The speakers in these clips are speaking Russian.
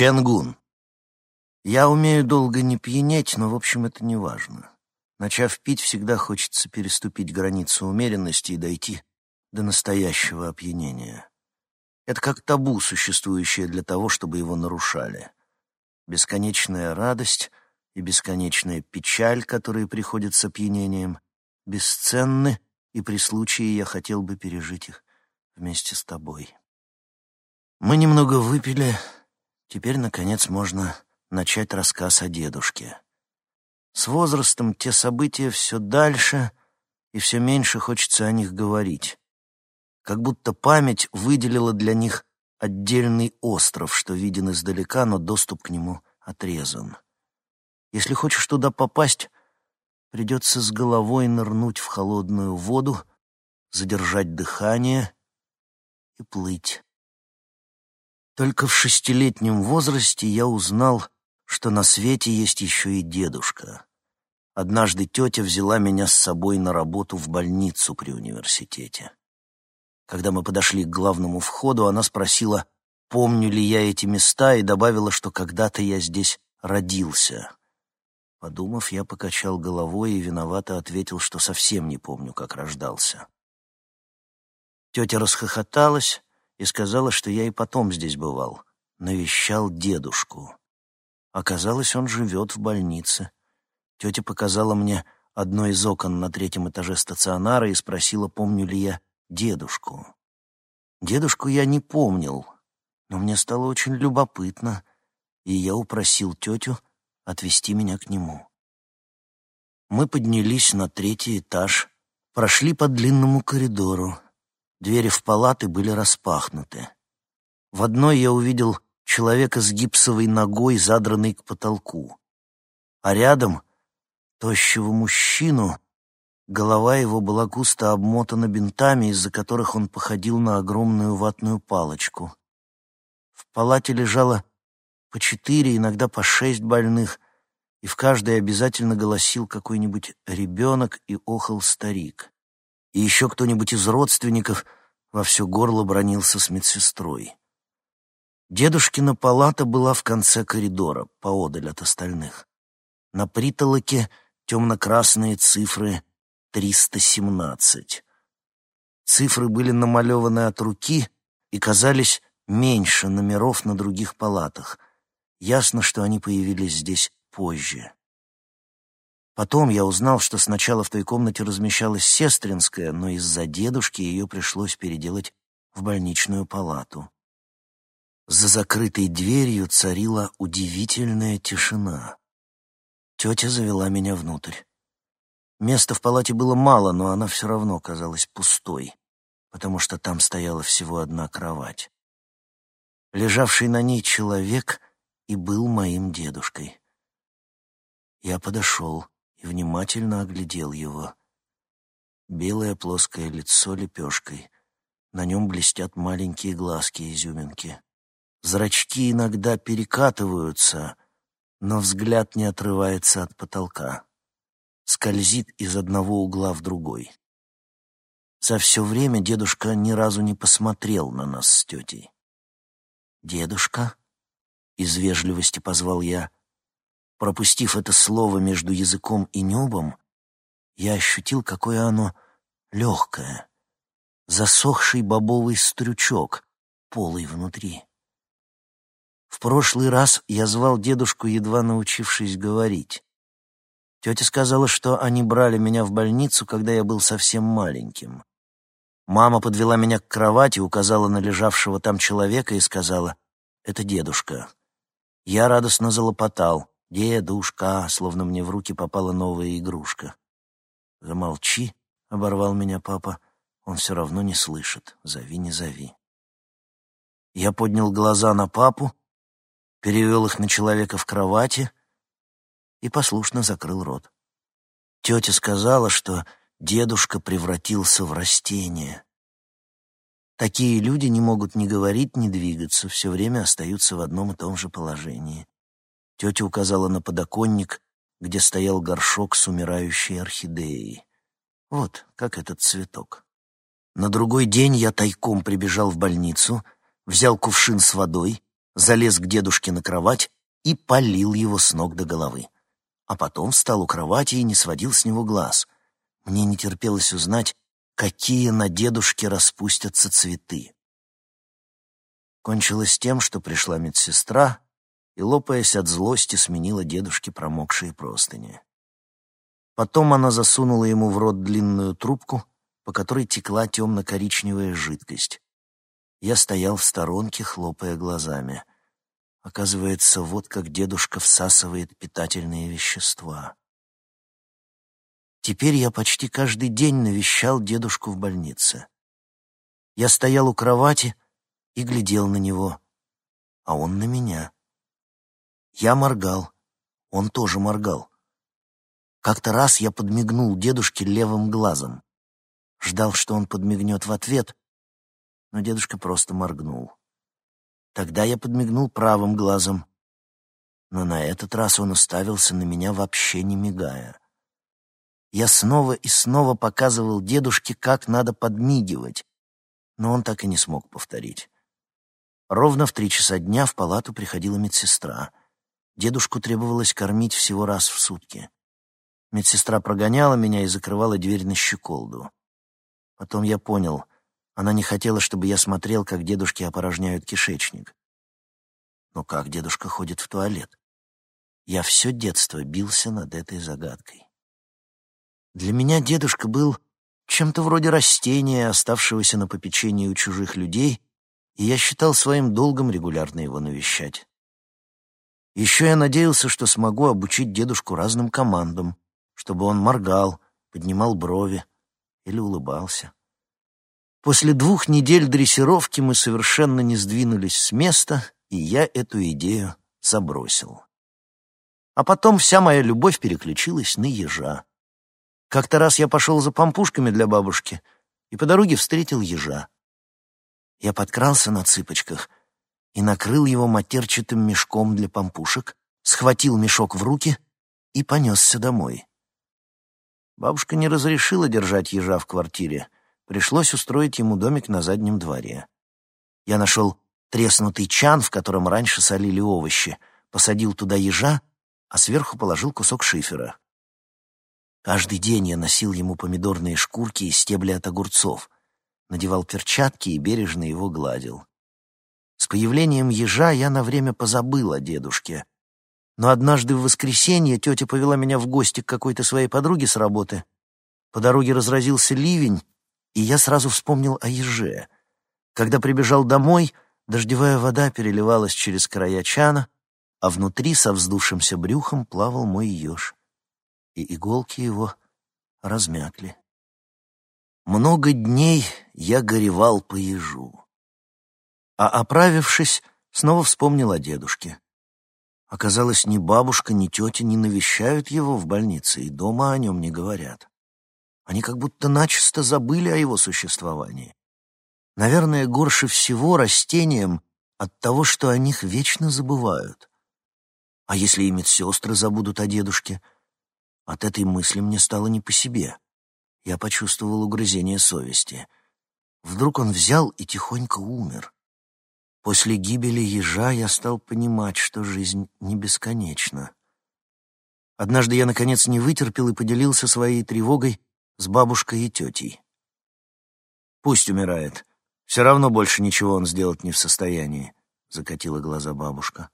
Ченгун. Я умею долго не пьянеть, но, в общем, это не важно. Начав пить, всегда хочется переступить границу умеренности и дойти до настоящего опьянения. Это как табу, существующее для того, чтобы его нарушали. Бесконечная радость и бесконечная печаль, которые приходят с опьянением, бесценны, и при случае я хотел бы пережить их вместе с тобой. Мы немного выпили, теперь, наконец, можно начать рассказ о дедушке. С возрастом те события все дальше, и все меньше хочется о них говорить. Как будто память выделила для них отдельный остров, что виден издалека, но доступ к нему отрезан. Если хочешь туда попасть, придется с головой нырнуть в холодную воду, задержать дыхание и плыть. Только в шестилетнем возрасте я узнал, что на свете есть еще и дедушка. Однажды тетя взяла меня с собой на работу в больницу при университете. Когда мы подошли к главному входу, она спросила, помню ли я эти места, и добавила, что когда-то я здесь родился. Подумав, я покачал головой и виновато ответил, что совсем не помню, как рождался. Тетя расхохоталась и сказала, что я и потом здесь бывал, навещал дедушку. Оказалось, он живет в больнице. Тетя показала мне одно из окон на третьем этаже стационара и спросила, помню ли я дедушку. Дедушку я не помнил, но мне стало очень любопытно, и я упросил тетю отвезти меня к нему. Мы поднялись на третий этаж, прошли по длинному коридору. Двери в палаты были распахнуты. В одной я увидел человека с гипсовой ногой, задранной к потолку. А рядом — тощего мужчину, голова его была густо обмотана бинтами, из-за которых он походил на огромную ватную палочку. В палате лежало по четыре, иногда по шесть больных, и в каждой обязательно голосил какой-нибудь ребенок и охал старик. И еще кто-нибудь из родственников во все горло бронился с медсестрой. Дедушкина палата была в конце коридора, поодаль от остальных. На притолоке темно-красные цифры 317. Цифры были намалеваны от руки и казались меньше номеров на других палатах. Ясно, что они появились здесь позже. Потом я узнал, что сначала в той комнате размещалась сестринская, но из-за дедушки ее пришлось переделать в больничную палату. За закрытой дверью царила удивительная тишина. Тетя завела меня внутрь. Места в палате было мало, но она все равно казалась пустой, потому что там стояла всего одна кровать. Лежавший на ней человек и был моим дедушкой. Я подошел и внимательно оглядел его. Белое плоское лицо лепешкой. На нем блестят маленькие глазки-изюминки. Зрачки иногда перекатываются, но взгляд не отрывается от потолка. Скользит из одного угла в другой. За все время дедушка ни разу не посмотрел на нас с тетей. «Дедушка?» — из вежливости позвал я. Пропустив это слово между языком и небом, я ощутил, какое оно легкое. Засохший бобовый стрючок, полый внутри. В прошлый раз я звал дедушку, едва научившись говорить. Тетя сказала, что они брали меня в больницу, когда я был совсем маленьким. Мама подвела меня к кровати, указала на лежавшего там человека и сказала, «Это дедушка». Я радостно залопотал, «Дедушка», словно мне в руки попала новая игрушка. «Замолчи», — оборвал меня папа, — «он все равно не слышит, зови, не зови». Я поднял глаза на папу, перевел их на человека в кровати и послушно закрыл рот. Тетя сказала, что дедушка превратился в растение. Такие люди не могут ни говорить, ни двигаться, все время остаются в одном и том же положении. Тетя указала на подоконник, где стоял горшок с умирающей орхидеей. Вот, как этот цветок. На другой день я тайком прибежал в больницу, взял кувшин с водой, залез к дедушке на кровать и полил его с ног до головы. А потом встал у кровати и не сводил с него глаз. Мне не терпелось узнать, какие на дедушке распустятся цветы. Кончилось тем, что пришла медсестра и, лопаясь от злости, сменила дедушке промокшие простыни. Потом она засунула ему в рот длинную трубку, по которой текла темно-коричневая жидкость. Я стоял в сторонке, хлопая глазами. Оказывается, вот как дедушка всасывает питательные вещества. Теперь я почти каждый день навещал дедушку в больнице. Я стоял у кровати и глядел на него, а он на меня. Я моргал, он тоже моргал. Как-то раз я подмигнул дедушке левым глазом. Ждал, что он подмигнет в ответ, но дедушка просто моргнул. Тогда я подмигнул правым глазом, но на этот раз он уставился на меня вообще не мигая. Я снова и снова показывал дедушке, как надо подмигивать, но он так и не смог повторить. Ровно в три часа дня в палату приходила медсестра. Дедушку требовалось кормить всего раз в сутки. Медсестра прогоняла меня и закрывала дверь на щеколду. Потом я понял, она не хотела, чтобы я смотрел, как дедушки опорожняют кишечник. Но как дедушка ходит в туалет? Я все детство бился над этой загадкой. Для меня дедушка был чем-то вроде растения, оставшегося на попечении у чужих людей, и я считал своим долгом регулярно его навещать. Еще я надеялся, что смогу обучить дедушку разным командам, чтобы он моргал, поднимал брови или улыбался. После двух недель дрессировки мы совершенно не сдвинулись с места, и я эту идею забросил. А потом вся моя любовь переключилась на ежа. Как-то раз я пошел за помпушками для бабушки и по дороге встретил ежа. Я подкрался на цыпочках и накрыл его матерчатым мешком для помпушек, схватил мешок в руки и понесся домой. Бабушка не разрешила держать ежа в квартире — Пришлось устроить ему домик на заднем дворе. Я нашел треснутый чан, в котором раньше солили овощи, посадил туда ежа, а сверху положил кусок шифера. Каждый день я носил ему помидорные шкурки и стебли от огурцов, надевал перчатки и бережно его гладил. Появлением ежа я на время позабыл о дедушке. Но однажды в воскресенье тетя повела меня в гости к какой-то своей подруге с работы. По дороге разразился ливень, и я сразу вспомнил о еже. Когда прибежал домой, дождевая вода переливалась через края чана, а внутри со вздувшимся брюхом плавал мой еж, и иголки его размякли. Много дней я горевал по ежу. А оправившись, снова вспомнил о дедушке. Оказалось, ни бабушка, ни тетя не навещают его в больнице и дома о нем не говорят. Они как будто начисто забыли о его существовании. Наверное, горше всего растениям от того, что о них вечно забывают. А если и медсестры забудут о дедушке? От этой мысли мне стало не по себе. Я почувствовал угрызение совести. Вдруг он взял и тихонько умер. После гибели ежа я стал понимать, что жизнь не бесконечна. Однажды я, наконец, не вытерпел и поделился своей тревогой с бабушкой и тетей. «Пусть умирает. Все равно больше ничего он сделать не в состоянии», — закатила глаза бабушка.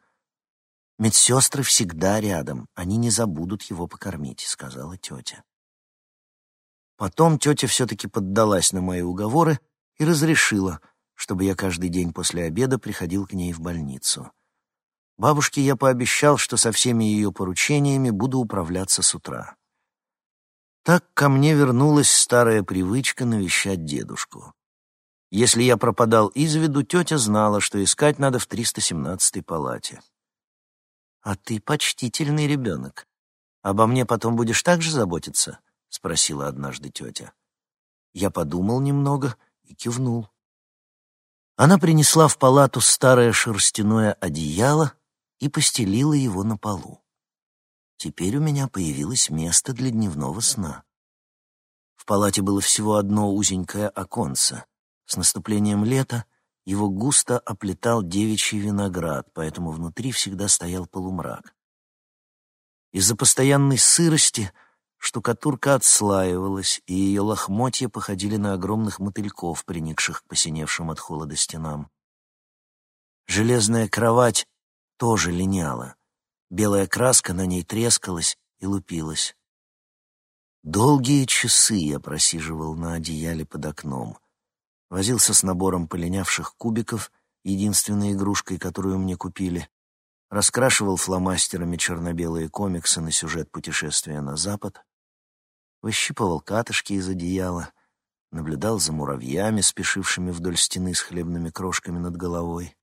«Медсестры всегда рядом, они не забудут его покормить», — сказала тетя. Потом тетя все-таки поддалась на мои уговоры и разрешила, чтобы я каждый день после обеда приходил к ней в больницу. Бабушке я пообещал, что со всеми ее поручениями буду управляться с утра. Так ко мне вернулась старая привычка навещать дедушку. Если я пропадал из виду, тетя знала, что искать надо в 317-й палате. «А ты почтительный ребенок. Обо мне потом будешь так же заботиться?» — спросила однажды тетя. Я подумал немного и кивнул. Она принесла в палату старое шерстяное одеяло и постелила его на полу. Теперь у меня появилось место для дневного сна. В палате было всего одно узенькое оконце. С наступлением лета его густо оплетал девичий виноград, поэтому внутри всегда стоял полумрак. Из-за постоянной сырости штукатурка отслаивалась, и ее лохмотья походили на огромных мотыльков, приникших к посиневшим от холода стенам. Железная кровать тоже линяла. Белая краска на ней трескалась и лупилась. Долгие часы я просиживал на одеяле под окном. Возился с набором полинявших кубиков, единственной игрушкой, которую мне купили. Раскрашивал фломастерами черно-белые комиксы на сюжет путешествия на запад. Выщипывал катышки из одеяла. Наблюдал за муравьями, спешившими вдоль стены с хлебными крошками над головой.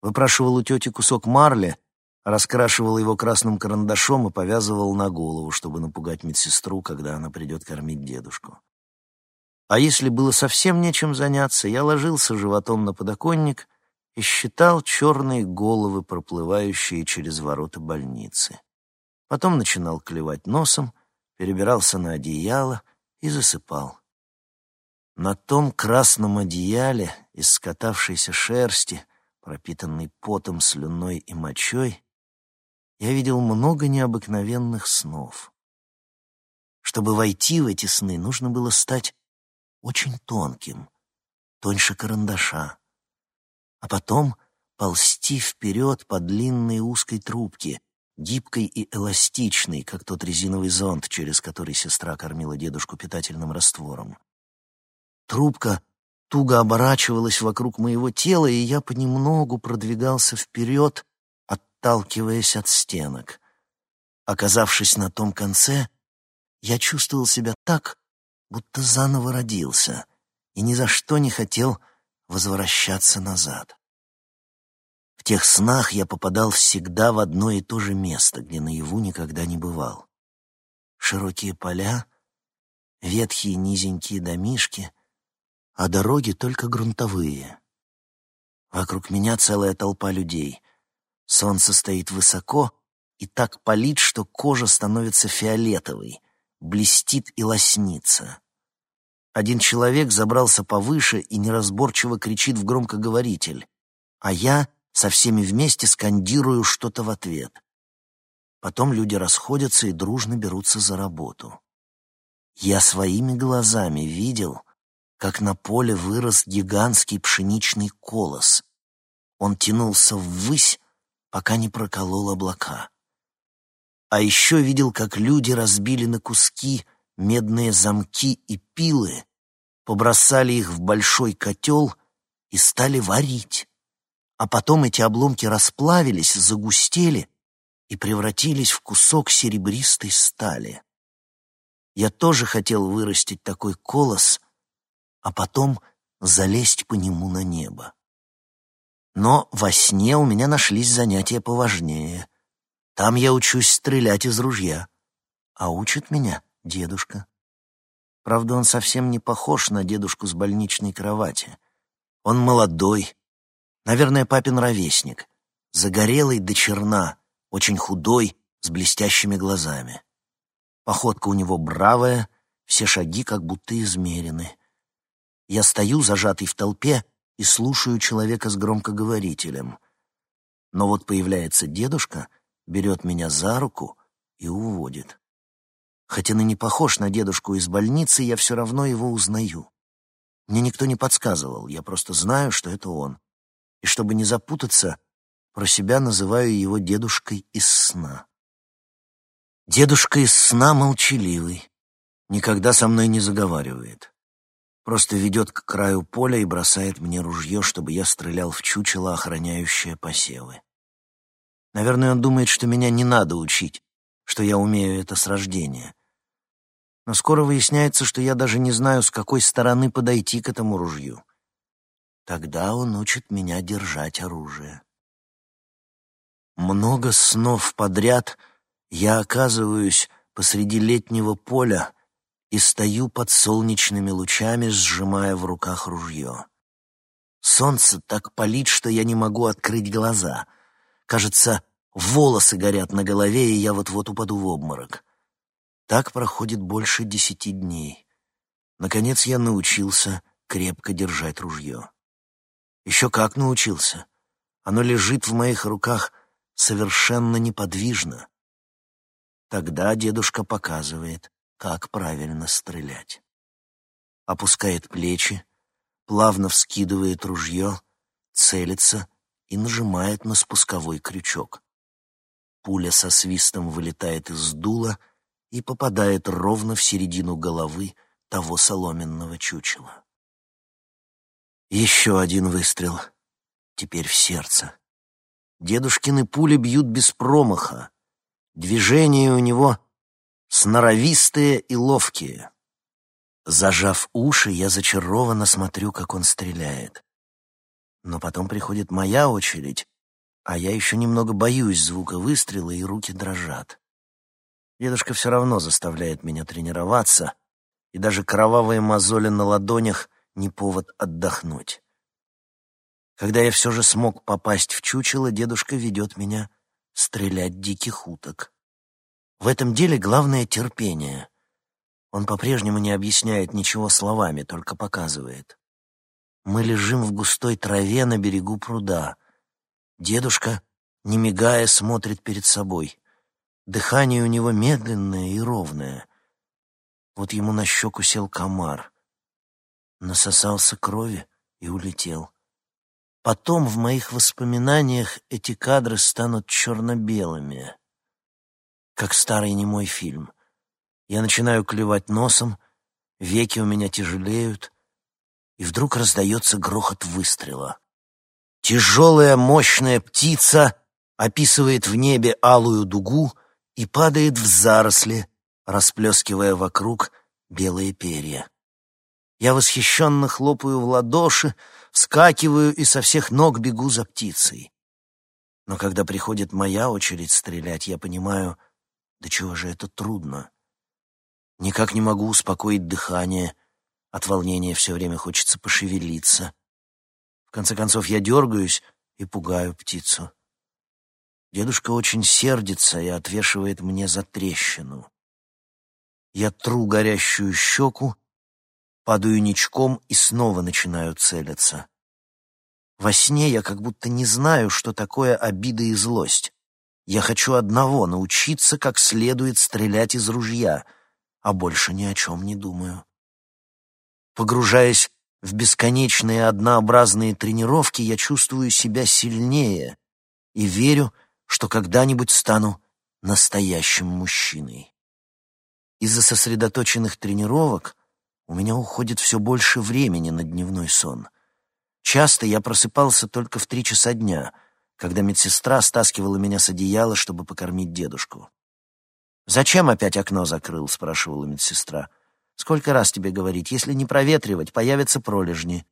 Выпрашивал у тети кусок марли, раскрашивал его красным карандашом и повязывал на голову, чтобы напугать медсестру, когда она придет кормить дедушку. А если было совсем нечем заняться, я ложился животом на подоконник и считал черные головы, проплывающие через ворота больницы. Потом начинал клевать носом, перебирался на одеяло и засыпал. На том красном одеяле из скатавшейся шерсти, пропитанной потом, слюной и мочой, я видел много необыкновенных снов. Чтобы войти в эти сны, нужно было стать очень тонким, тоньше карандаша, а потом ползти вперед по длинной узкой трубке, гибкой и эластичной, как тот резиновый зонт, через который сестра кормила дедушку питательным раствором. Трубка туго оборачивалась вокруг моего тела, и я понемногу продвигался вперед, отталкиваясь от стенок. Оказавшись на том конце, я чувствовал себя так, будто заново родился и ни за что не хотел возвращаться назад. В тех снах я попадал всегда в одно и то же место, где наяву никогда не бывал. Широкие поля, ветхие низенькие домишки, а дороги только грунтовые. Вокруг меня целая толпа людей. Солнце стоит высоко и так палит, что кожа становится фиолетовой, блестит и лоснится. Один человек забрался повыше и неразборчиво кричит в громкоговоритель, а я со всеми вместе скандирую что-то в ответ. Потом люди расходятся и дружно берутся за работу. Я своими глазами видел, как на поле вырос гигантский пшеничный колос. Он тянулся ввысь, пока не проколол облака. А еще видел, как люди разбили на куски медные замки и пилы, побросали их в большой котел и стали варить. А потом эти обломки расплавились, загустели и превратились в кусок серебристой стали. Я тоже хотел вырастить такой колос, а потом залезть по нему на небо. Но во сне у меня нашлись занятия поважнее — там я учусь стрелять из ружья. А учит меня дедушка. Правда, он совсем не похож на дедушку с больничной кровати. Он молодой, наверное, папин ровесник, загорелый до черна, очень худой, с блестящими глазами. Походка у него бравая, все шаги как будто измерены. Я стою, зажатый в толпе, и слушаю человека с громкоговорителем. Но вот появляется дедушка — берет меня за руку и уводит. Хотя он и не похож на дедушку из больницы, я все равно его узнаю. Мне никто не подсказывал, я просто знаю, что это он. И чтобы не запутаться, про себя называю его дедушкой из сна. Дедушка из сна молчаливый, никогда со мной не заговаривает. Просто ведет к краю поля и бросает мне ружье, чтобы я стрелял в чучело, охраняющее посевы. Наверное, он думает, что меня не надо учить, что я умею это с рождения. Но скоро выясняется, что я даже не знаю, с какой стороны подойти к этому ружью. Тогда он учит меня держать оружие. Много снов подряд я оказываюсь посреди летнего поля и стою под солнечными лучами, сжимая в руках ружье. Солнце так палит, что я не могу открыть глаза — Кажется, волосы горят на голове, и я вот-вот упаду в обморок. Так проходит больше десяти дней. Наконец я научился крепко держать ружье. Еще как научился. Оно лежит в моих руках совершенно неподвижно. Тогда дедушка показывает, как правильно стрелять. Опускает плечи, плавно вскидывает ружье, целится и нажимает на спусковой крючок. Пуля со свистом вылетает из дула и попадает ровно в середину головы того соломенного чучела. Еще один выстрел. Теперь в сердце. Дедушкины пули бьют без промаха. Движения у него сноровистые и ловкие. Зажав уши, я зачарованно смотрю, как он стреляет. Но потом приходит моя очередь, а я еще немного боюсь звука выстрела, и руки дрожат. Дедушка все равно заставляет меня тренироваться, и даже кровавые мозоли на ладонях не повод отдохнуть. Когда я все же смог попасть в чучело, дедушка ведет меня стрелять диких уток. В этом деле главное терпение. Он по-прежнему не объясняет ничего словами, только показывает. Мы лежим в густой траве на берегу пруда. Дедушка, не мигая, смотрит перед собой. Дыхание у него медленное и ровное. Вот ему на щеку сел комар. Насосался крови и улетел. Потом в моих воспоминаниях эти кадры станут черно-белыми, как старый немой фильм. Я начинаю клевать носом, веки у меня тяжелеют, и вдруг раздается грохот выстрела. Тяжелая, мощная птица описывает в небе алую дугу и падает в заросли, расплескивая вокруг белые перья. Я восхищенно хлопаю в ладоши, вскакиваю и со всех ног бегу за птицей. Но когда приходит моя очередь стрелять, я понимаю, до чего же это трудно. Никак не могу успокоить дыхание, от волнения все время хочется пошевелиться конце концов, я дергаюсь и пугаю птицу. Дедушка очень сердится и отвешивает мне за трещину. Я тру горящую щеку, падаю ничком и снова начинаю целиться. Во сне я как будто не знаю, что такое обида и злость. Я хочу одного — научиться как следует стрелять из ружья, а больше ни о чем не думаю. Погружаясь в бесконечные однообразные тренировки я чувствую себя сильнее и верю, что когда-нибудь стану настоящим мужчиной. Из-за сосредоточенных тренировок у меня уходит все больше времени на дневной сон. Часто я просыпался только в три часа дня, когда медсестра стаскивала меня с одеяла, чтобы покормить дедушку. «Зачем опять окно закрыл?» — спрашивала медсестра. Сколько раз тебе говорить, если не проветривать, появятся пролежни.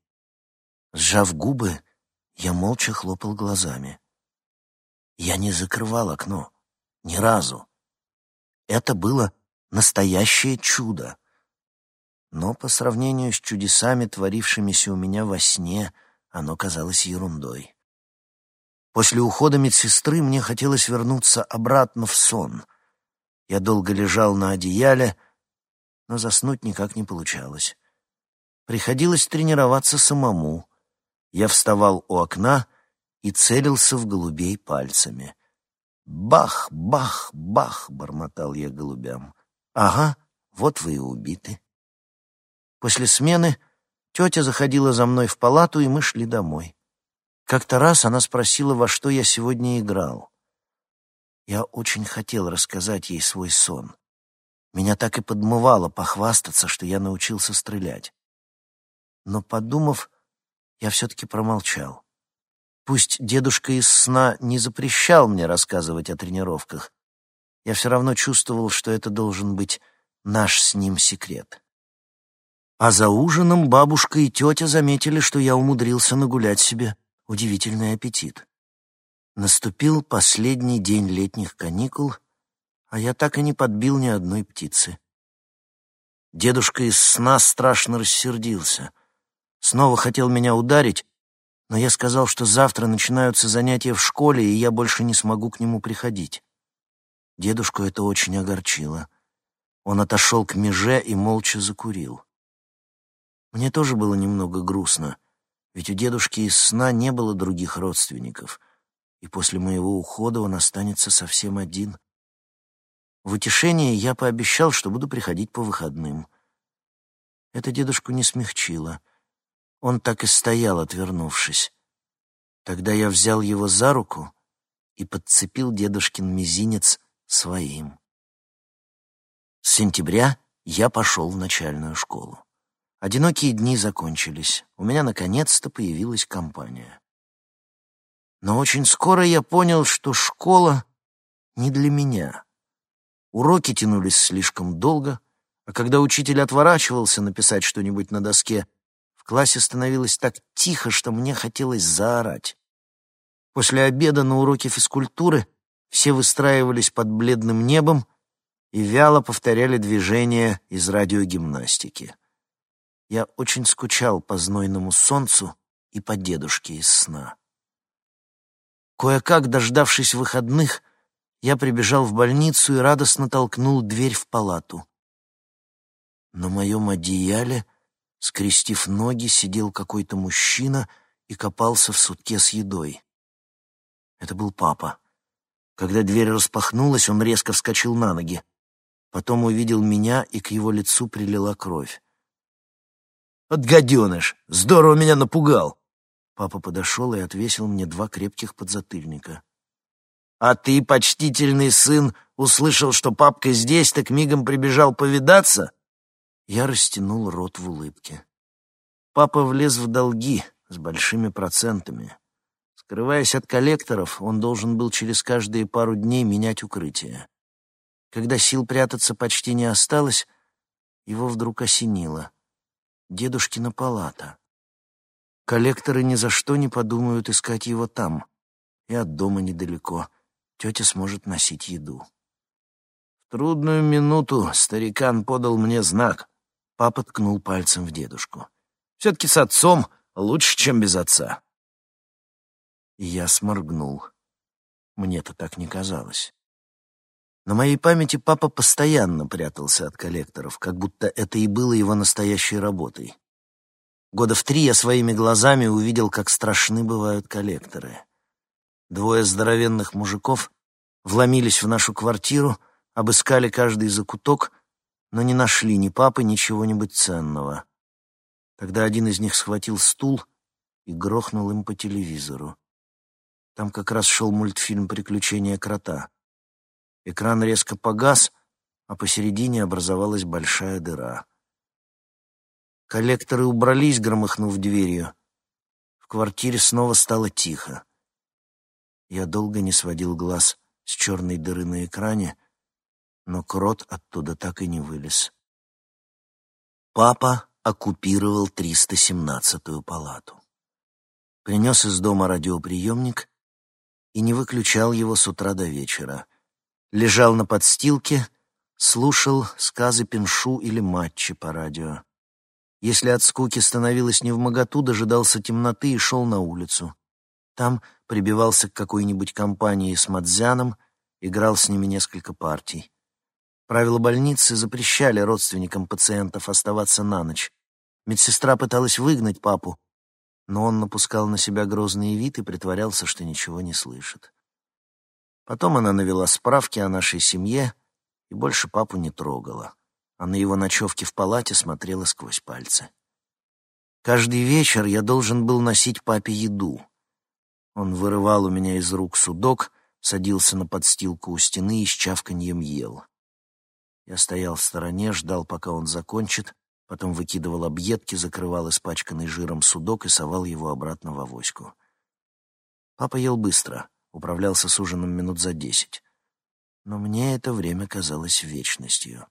Сжав губы, я молча хлопал глазами. Я не закрывал окно. Ни разу. Это было настоящее чудо. Но по сравнению с чудесами, творившимися у меня во сне, оно казалось ерундой. После ухода медсестры мне хотелось вернуться обратно в сон. Я долго лежал на одеяле, но заснуть никак не получалось. Приходилось тренироваться самому. Я вставал у окна и целился в голубей пальцами. «Бах, бах, бах!» — бормотал я голубям. «Ага, вот вы и убиты». После смены тетя заходила за мной в палату, и мы шли домой. Как-то раз она спросила, во что я сегодня играл. Я очень хотел рассказать ей свой сон. Меня так и подмывало похвастаться, что я научился стрелять. Но, подумав, я все-таки промолчал. Пусть дедушка из сна не запрещал мне рассказывать о тренировках, я все равно чувствовал, что это должен быть наш с ним секрет. А за ужином бабушка и тетя заметили, что я умудрился нагулять себе удивительный аппетит. Наступил последний день летних каникул — а я так и не подбил ни одной птицы. Дедушка из сна страшно рассердился. Снова хотел меня ударить, но я сказал, что завтра начинаются занятия в школе, и я больше не смогу к нему приходить. Дедушку это очень огорчило. Он отошел к меже и молча закурил. Мне тоже было немного грустно, Ведь у дедушки из сна не было других родственников, и после моего ухода он останется совсем один. В утешение я пообещал, что буду приходить по выходным. Это дедушку не смягчило. Он так и стоял, отвернувшись. Тогда я взял его за руку и подцепил дедушкин мизинец своим. С сентября я пошел в начальную школу. Одинокие дни закончились. У меня наконец-то появилась компания. Но очень скоро я понял, что школа не для меня. Уроки тянулись слишком долго, а когда учитель отворачивался написать что-нибудь на доске, в классе становилось так тихо, что мне хотелось заорать. После обеда на уроке физкультуры все выстраивались под бледным небом и вяло повторяли движения из радиогимнастики. Я очень скучал по знойному солнцу и по дедушке из сна. Кое-как, дождавшись выходных, я прибежал в больницу и радостно толкнул дверь в палату. На моем одеяле, скрестив ноги, сидел какой-то мужчина и копался в сутке с едой. Это был папа. Когда дверь распахнулась, он резко вскочил на ноги. Потом увидел меня, и к его лицу прилила кровь. «От гаденыш! Здорово меня напугал!» Папа подошел и отвесил мне два крепких подзатыльника. «А ты, почтительный сын, услышал, что папка здесь, так мигом прибежал повидаться?» Я растянул рот в улыбке. Папа влез в долги с большими процентами. Скрываясь от коллекторов, он должен был через каждые пару дней менять укрытие. Когда сил прятаться почти не осталось, его вдруг осенило. Дедушкина палата. Коллекторы ни за что не подумают искать его там. И от дома недалеко. Тетя сможет носить еду. В трудную минуту старикан подал мне знак. Папа ткнул пальцем в дедушку. «Все-таки с отцом лучше, чем без отца». Я сморгнул. Мне-то так не казалось. На моей памяти папа постоянно прятался от коллекторов, как будто это и было его настоящей работой. Года в три я своими глазами увидел, как страшны бывают коллекторы. Двое здоровенных мужиков вломились в нашу квартиру, обыскали каждый закуток, но не нашли ни папы, ни чего-нибудь ценного. Тогда один из них схватил стул и грохнул им по телевизору. Там как раз шел мультфильм «Приключения крота». Экран резко погас, а посередине образовалась большая дыра. Коллекторы убрались, громыхнув дверью. В квартире снова стало тихо. Я долго не сводил глаз с черной дыры на экране, но крот оттуда так и не вылез. Папа оккупировал 317-ю палату. Принес из дома радиоприемник и не выключал его с утра до вечера. Лежал на подстилке, слушал сказы Пиншу или матчи по радио. Если от скуки становилось невмоготу, дожидался темноты и шел на улицу. Там прибивался к какой-нибудь компании с Мадзяном, играл с ними несколько партий. Правила больницы запрещали родственникам пациентов оставаться на ночь. Медсестра пыталась выгнать папу, но он напускал на себя грозный вид и притворялся, что ничего не слышит. Потом она навела справки о нашей семье и больше папу не трогала, а на его ночевке в палате смотрела сквозь пальцы. Каждый вечер я должен был носить папе еду. Он вырывал у меня из рук судок, садился на подстилку у стены и с чавканьем ел. Я стоял в стороне, ждал, пока он закончит, Потом выкидывал объедки, закрывал испачканный жиром судок и совал его обратно в авоську. Папа ел быстро, управлялся с ужином минут за десять. Но мне это время казалось вечностью.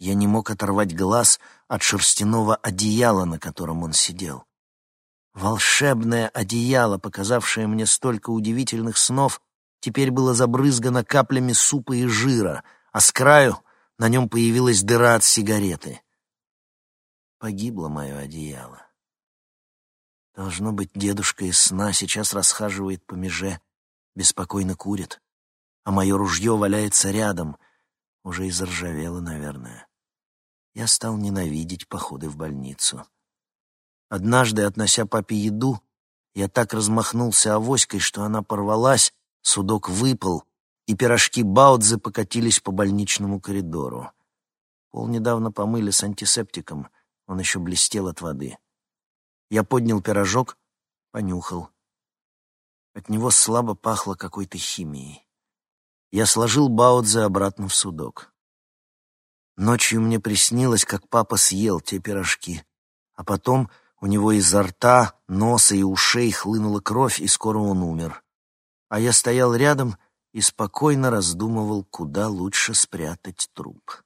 Я не мог оторвать глаз от шерстяного одеяла, на котором он сидел. Волшебное одеяло, показавшее мне столько удивительных снов, теперь было забрызгано каплями супа и жира, а с краю на нем появилась дыра от сигареты. Погибло мое одеяло. Должно быть, дедушка из сна сейчас расхаживает по меже, беспокойно курит, а мое ружье валяется рядом, уже и заржавело, наверное. Я стал ненавидеть походы в больницу. Однажды, относя папе еду, я так размахнулся авоськой, что она порвалась, судок выпал, и пирожки Баудзе покатились по больничному коридору. Пол недавно помыли с антисептиком, он еще блестел от воды. Я поднял пирожок, понюхал. От него слабо пахло какой-то химией. Я сложил Баудзе обратно в судок. Ночью мне приснилось, как папа съел те пирожки, а потом у него изо рта, носа и ушей хлынула кровь, и скоро он умер. А я стоял рядом и спокойно раздумывал, куда лучше спрятать труп.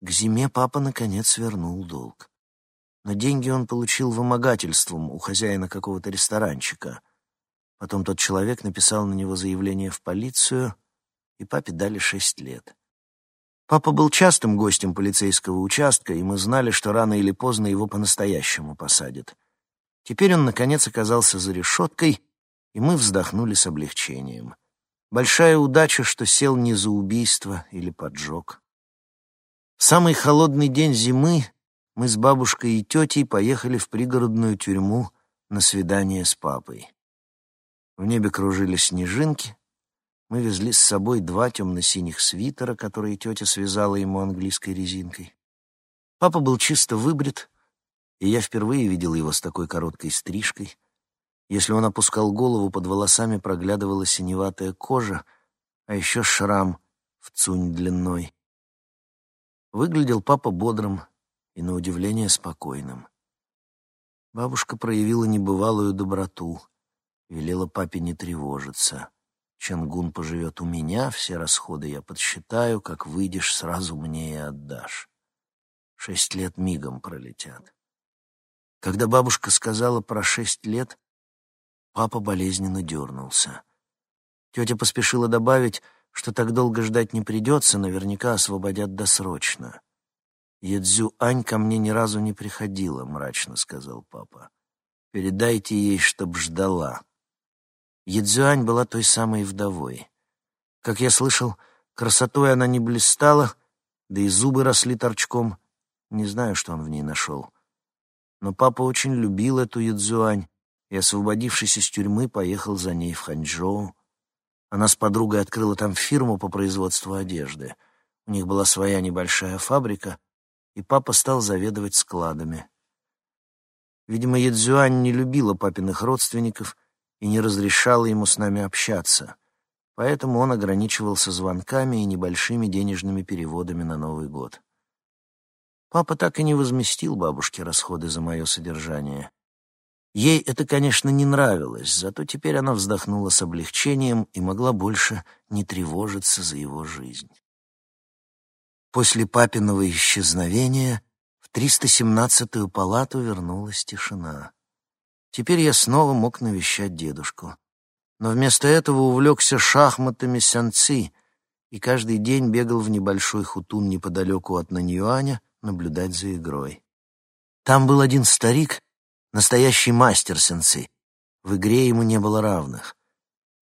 К зиме папа, наконец, вернул долг. Но деньги он получил вымогательством у хозяина какого-то ресторанчика. Потом тот человек написал на него заявление в полицию, и папе дали шесть лет. Папа был частым гостем полицейского участка, и мы знали, что рано или поздно его по-настоящему посадят. Теперь он, наконец, оказался за решеткой, и мы вздохнули с облегчением. Большая удача, что сел не за убийство или поджог. В самый холодный день зимы мы с бабушкой и тетей поехали в пригородную тюрьму на свидание с папой. В небе кружились снежинки, мы везли с собой два темно-синих свитера, которые тетя связала ему английской резинкой. Папа был чисто выбрит, и я впервые видел его с такой короткой стрижкой. Если он опускал голову, под волосами проглядывала синеватая кожа, а еще шрам в цунь длиной. Выглядел папа бодрым и, на удивление, спокойным. Бабушка проявила небывалую доброту, велела папе не тревожиться — Чангун поживет у меня, все расходы я подсчитаю, как выйдешь, сразу мне и отдашь. Шесть лет мигом пролетят. Когда бабушка сказала про шесть лет, папа болезненно дернулся. Тетя поспешила добавить, что так долго ждать не придется, наверняка освободят досрочно. «Едзю Ань ко мне ни разу не приходила», — мрачно сказал папа. «Передайте ей, чтоб ждала». Едзюань была той самой вдовой. Как я слышал, красотой она не блистала, да и зубы росли торчком. Не знаю, что он в ней нашел. Но папа очень любил эту Едзюань и, освободившись из тюрьмы, поехал за ней в Ханчжоу. Она с подругой открыла там фирму по производству одежды. У них была своя небольшая фабрика, и папа стал заведовать складами. Видимо, Едзюань не любила папиных родственников — и не разрешала ему с нами общаться, поэтому он ограничивался звонками и небольшими денежными переводами на Новый год. Папа так и не возместил бабушке расходы за мое содержание. Ей это, конечно, не нравилось, зато теперь она вздохнула с облегчением и могла больше не тревожиться за его жизнь. После папиного исчезновения в 317-ю палату вернулась тишина. Теперь я снова мог навещать дедушку. Но вместо этого увлекся шахматами сянцы и каждый день бегал в небольшой хутун неподалеку от Наньюаня наблюдать за игрой. Там был один старик, настоящий мастер сянцы. В игре ему не было равных.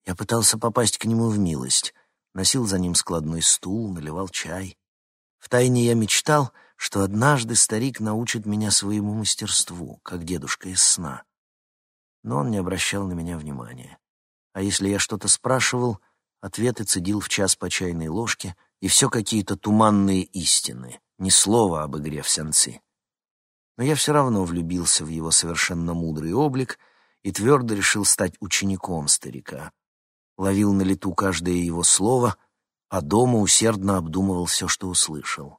Я пытался попасть к нему в милость, носил за ним складной стул, наливал чай. Втайне я мечтал, что однажды старик научит меня своему мастерству, как дедушка из сна но он не обращал на меня внимания. А если я что-то спрашивал, ответы цедил в час по чайной ложке, и все какие-то туманные истины, ни слова об игре в сянцы. Но я все равно влюбился в его совершенно мудрый облик и твердо решил стать учеником старика. Ловил на лету каждое его слово, а дома усердно обдумывал все, что услышал.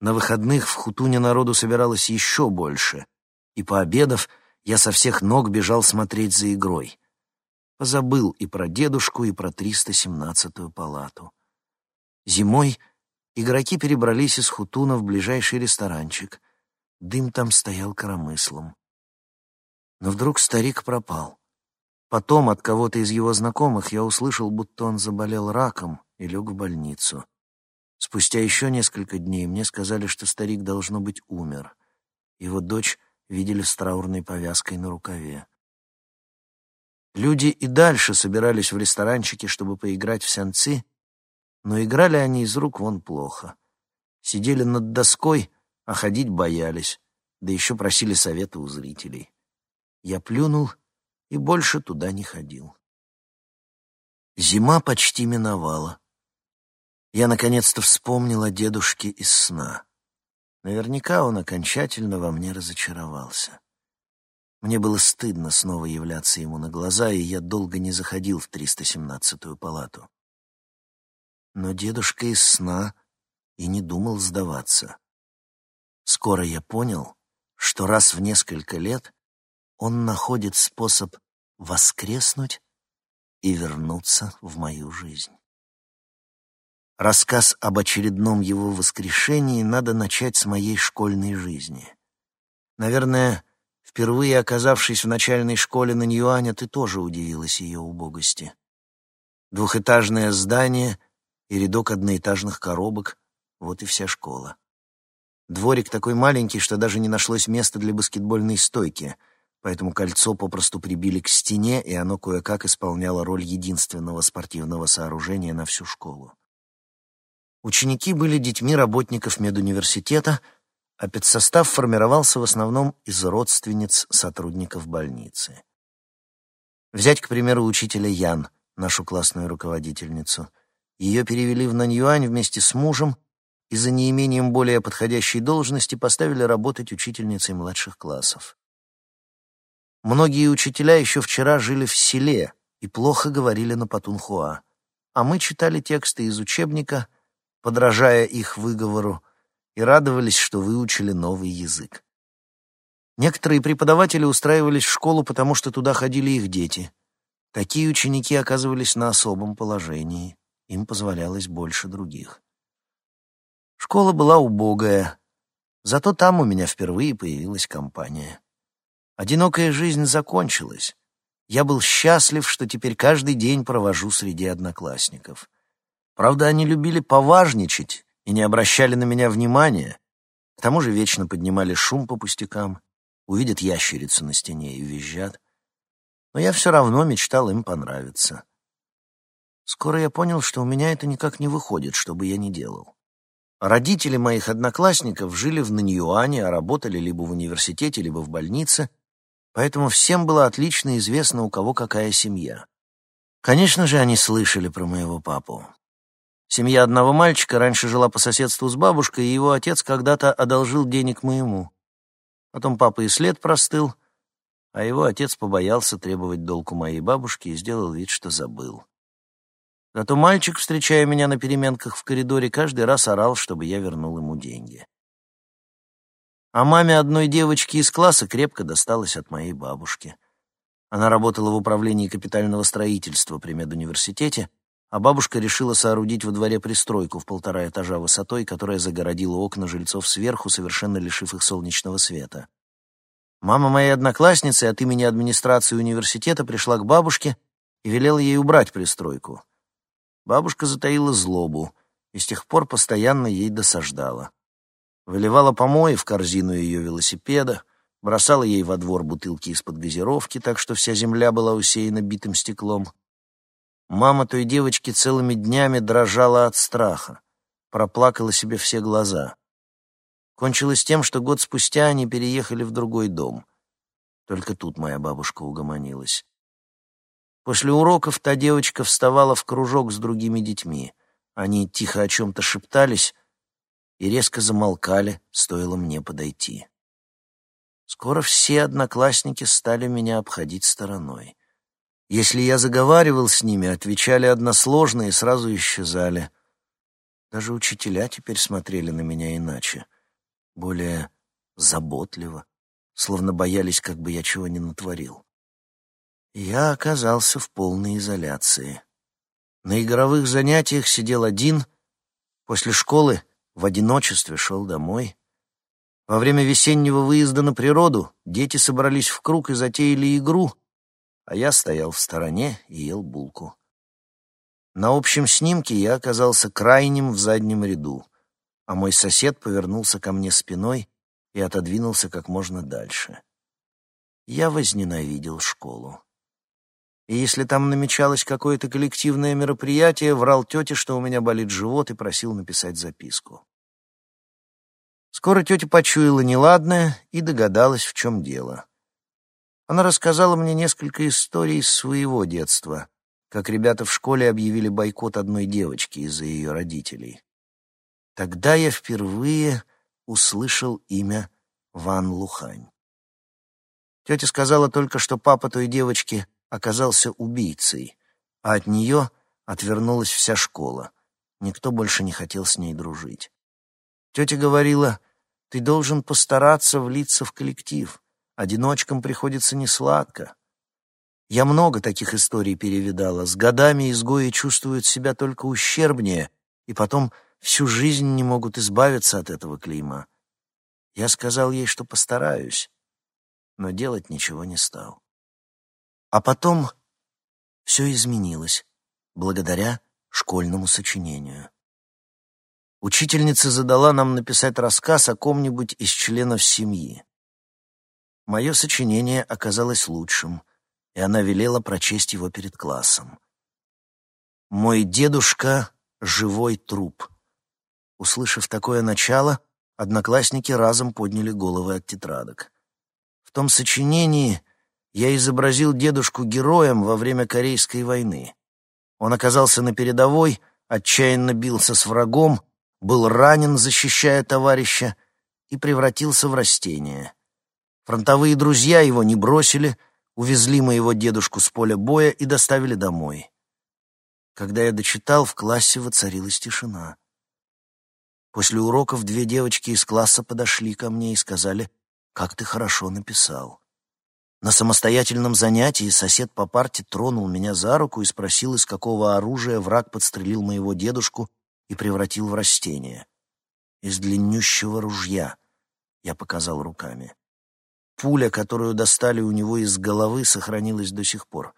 На выходных в Хутуне народу собиралось еще больше, и, пообедав, я со всех ног бежал смотреть за игрой. Позабыл и про дедушку, и про 317-ю палату. Зимой игроки перебрались из Хутуна в ближайший ресторанчик. Дым там стоял коромыслом. Но вдруг старик пропал. Потом от кого-то из его знакомых я услышал, будто он заболел раком и лег в больницу. Спустя еще несколько дней мне сказали, что старик, должно быть, умер. Его дочь видели с траурной повязкой на рукаве. Люди и дальше собирались в ресторанчике, чтобы поиграть в сянцы, но играли они из рук вон плохо. Сидели над доской, а ходить боялись. да еще просили совета у зрителей. Я плюнул и больше туда не ходил. Зима почти миновала. Я наконец-то вспомнил о дедушке из сна. Наверняка он окончательно во мне разочаровался. Мне было стыдно снова являться ему на глаза, и я долго не заходил в 317-ю палату. Но дедушка из сна и не думал сдаваться. Скоро я понял, что раз в несколько лет он находит способ воскреснуть и вернуться в мою жизнь. Рассказ об очередном его воскрешении надо начать с моей школьной жизни. Наверное, впервые оказавшись в начальной школе на Ньюане, ты тоже удивилась ее убогости. Двухэтажное здание и рядок одноэтажных коробок — вот и вся школа. Дворик такой маленький, что даже не нашлось места для баскетбольной стойки, поэтому кольцо попросту прибили к стене, и оно кое-как исполняло роль единственного спортивного сооружения на всю школу. Ученики были детьми работников медуниверситета, а педсостав формировался в основном из родственниц сотрудников больницы. Взять, к примеру, учителя Ян, нашу классную руководительницу. Ее перевели в Наньюань вместе с мужем и за неимением более подходящей должности поставили работать учительницей младших классов. Многие учителя еще вчера жили в селе и плохо говорили на Патунхуа, а мы читали тексты из учебника — подражая их выговору, и радовались, что выучили новый язык. Некоторые преподаватели устраивались в школу, потому что туда ходили их дети. Такие ученики оказывались на особом положении, им позволялось больше других. Школа была убогая, зато там у меня впервые появилась компания. Одинокая жизнь закончилась. Я был счастлив, что теперь каждый день провожу среди одноклассников. Правда, они любили поважничать и не обращали на меня внимания. К тому же вечно поднимали шум по пустякам, увидят ящерицу на стене и визжат. Но я все равно мечтал им понравиться. Скоро я понял, что у меня это никак не выходит, что бы я ни делал. Родители моих одноклассников жили в Наньюане, а работали либо в университете, либо в больнице, поэтому всем было отлично известно, у кого какая семья. Конечно же, они слышали про моего папу. Семья одного мальчика раньше жила по соседству с бабушкой, и его отец когда-то одолжил денег моему. Потом папа и след простыл, а его отец побоялся требовать долг у моей бабушки и сделал вид, что забыл. Зато мальчик, встречая меня на переменках в коридоре, каждый раз орал, чтобы я вернул ему деньги. А маме одной девочки из класса крепко досталось от моей бабушки. Она работала в управлении капитального строительства при медуниверситете, а бабушка решила соорудить во дворе пристройку в полтора этажа высотой, которая загородила окна жильцов сверху, совершенно лишив их солнечного света. Мама моей одноклассницы от имени администрации университета пришла к бабушке и велела ей убрать пристройку. Бабушка затаила злобу и с тех пор постоянно ей досаждала. Выливала помои в корзину ее велосипеда, бросала ей во двор бутылки из-под газировки, так что вся земля была усеяна битым стеклом — Мама той девочки целыми днями дрожала от страха, проплакала себе все глаза. Кончилось тем, что год спустя они переехали в другой дом. Только тут моя бабушка угомонилась. После уроков та девочка вставала в кружок с другими детьми. Они тихо о чем-то шептались и резко замолкали, стоило мне подойти. Скоро все одноклассники стали меня обходить стороной. Если я заговаривал с ними, отвечали односложно и сразу исчезали. Даже учителя теперь смотрели на меня иначе, более заботливо, словно боялись, как бы я чего не натворил. Я оказался в полной изоляции. На игровых занятиях сидел один, после школы в одиночестве шел домой. Во время весеннего выезда на природу дети собрались в круг и затеяли игру — а я стоял в стороне и ел булку. На общем снимке я оказался крайним в заднем ряду, а мой сосед повернулся ко мне спиной и отодвинулся как можно дальше. Я возненавидел школу. И если там намечалось какое-то коллективное мероприятие, врал тете, что у меня болит живот, и просил написать записку. Скоро тетя почуяла неладное и догадалась, в чем дело. Она рассказала мне несколько историй из своего детства, как ребята в школе объявили бойкот одной девочки из-за ее родителей. Тогда я впервые услышал имя Ван Лухань. Тетя сказала только, что папа той девочки оказался убийцей, а от нее отвернулась вся школа. Никто больше не хотел с ней дружить. Тетя говорила, ты должен постараться влиться в коллектив. Одиночкам приходится несладко. Я много таких историй перевидала. С годами изгои чувствуют себя только ущербнее, и потом всю жизнь не могут избавиться от этого клейма. Я сказал ей, что постараюсь, но делать ничего не стал. А потом все изменилось благодаря школьному сочинению. Учительница задала нам написать рассказ о ком-нибудь из членов семьи. Мое сочинение оказалось лучшим, и она велела прочесть его перед классом. «Мой дедушка — живой труп». Услышав такое начало, одноклассники разом подняли головы от тетрадок. В том сочинении я изобразил дедушку героем во время Корейской войны. Он оказался на передовой, отчаянно бился с врагом, был ранен, защищая товарища, и превратился в растение. Фронтовые друзья его не бросили, увезли моего дедушку с поля боя и доставили домой. Когда я дочитал, в классе воцарилась тишина. После уроков две девочки из класса подошли ко мне и сказали, «Как ты хорошо написал». На самостоятельном занятии сосед по парте тронул меня за руку и спросил, из какого оружия враг подстрелил моего дедушку и превратил в растение. Из длиннющего ружья, я показал руками. Пуля, которую достали у него из головы, сохранилась до сих пор.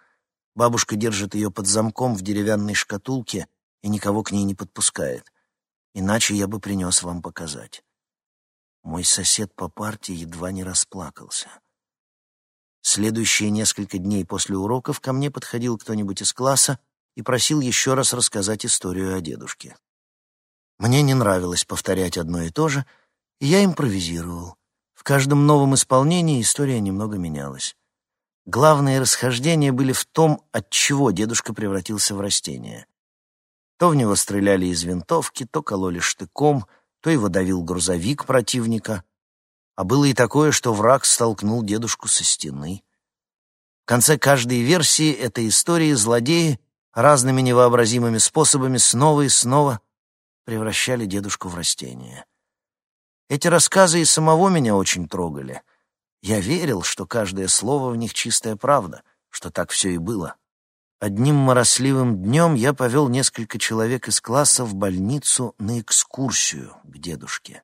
Бабушка держит ее под замком в деревянной шкатулке и никого к ней не подпускает. Иначе я бы принес вам показать. Мой сосед по парте едва не расплакался. Следующие несколько дней после уроков ко мне подходил кто-нибудь из класса и просил еще раз рассказать историю о дедушке. Мне не нравилось повторять одно и то же, и я импровизировал. В каждом новом исполнении история немного менялась. Главные расхождения были в том, от чего дедушка превратился в растение. То в него стреляли из винтовки, то кололи штыком, то его давил грузовик противника, а было и такое, что враг столкнул дедушку со стены. В конце каждой версии этой истории злодеи разными невообразимыми способами снова и снова превращали дедушку в растение. Эти рассказы и самого меня очень трогали. Я верил, что каждое слово в них чистая правда, что так все и было. Одним моросливым днем я повел несколько человек из класса в больницу на экскурсию к дедушке.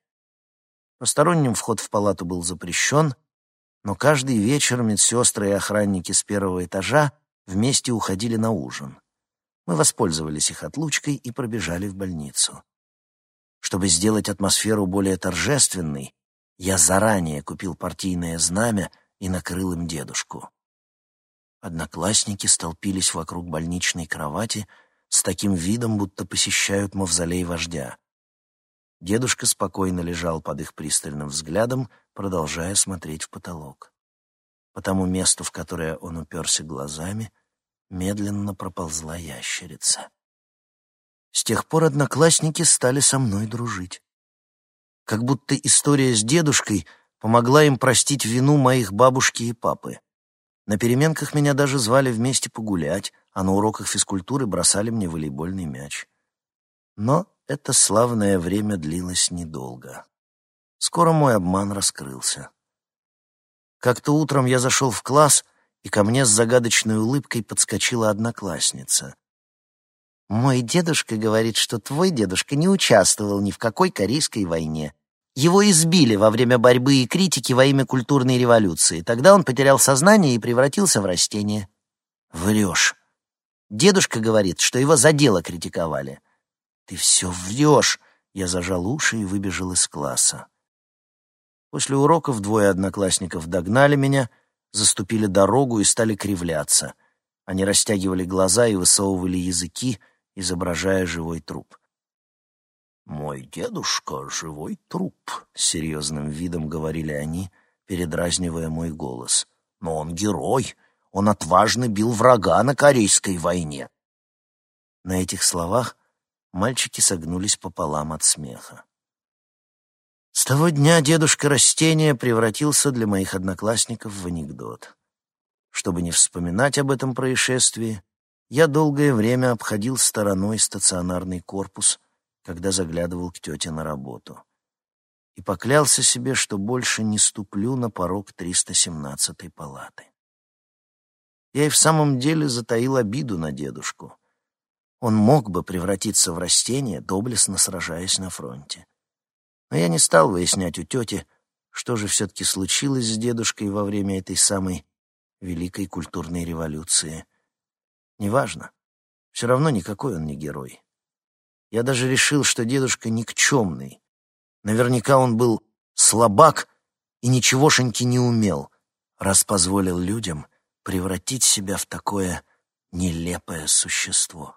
Посторонним вход в палату был запрещен, но каждый вечер медсестры и охранники с первого этажа вместе уходили на ужин. Мы воспользовались их отлучкой и пробежали в больницу. Чтобы сделать атмосферу более торжественной, я заранее купил партийное знамя и накрыл им дедушку. Одноклассники столпились вокруг больничной кровати с таким видом, будто посещают мавзолей вождя. Дедушка спокойно лежал под их пристальным взглядом, продолжая смотреть в потолок. По тому месту, в которое он уперся глазами, медленно проползла ящерица. С тех пор одноклассники стали со мной дружить. Как будто история с дедушкой помогла им простить вину моих бабушки и папы. На переменках меня даже звали вместе погулять, а на уроках физкультуры бросали мне волейбольный мяч. Но это славное время длилось недолго. Скоро мой обман раскрылся. Как-то утром я зашел в класс — и ко мне с загадочной улыбкой подскочила одноклассница. «Мой дедушка говорит, что твой дедушка не участвовал ни в какой Корейской войне. Его избили во время борьбы и критики во имя культурной революции. Тогда он потерял сознание и превратился в растение». «Врешь». Дедушка говорит, что его за дело критиковали. «Ты все врешь!» Я зажал уши и выбежал из класса. После уроков двое одноклассников догнали меня — заступили дорогу и стали кривляться. Они растягивали глаза и высовывали языки, изображая живой труп. «Мой дедушка — живой труп», — серьезным видом говорили они, передразнивая мой голос. «Но он герой, он отважно бил врага на Корейской войне». На этих словах мальчики согнулись пополам от смеха. С того дня дедушка растения превратился для моих одноклассников в анекдот. Чтобы не вспоминать об этом происшествии, я долгое время обходил стороной стационарный корпус, когда заглядывал к тете на работу. И поклялся себе, что больше не ступлю на порог 317-й палаты. Я и в самом деле затаил обиду на дедушку. Он мог бы превратиться в растение, доблестно сражаясь на фронте. Но я не стал выяснять у тети, что же все-таки случилось с дедушкой во время этой самой великой культурной революции. Неважно. Все равно никакой он не герой. Я даже решил, что дедушка никчемный. Наверняка он был слабак и ничегошеньки не умел, раз позволил людям превратить себя в такое нелепое существо.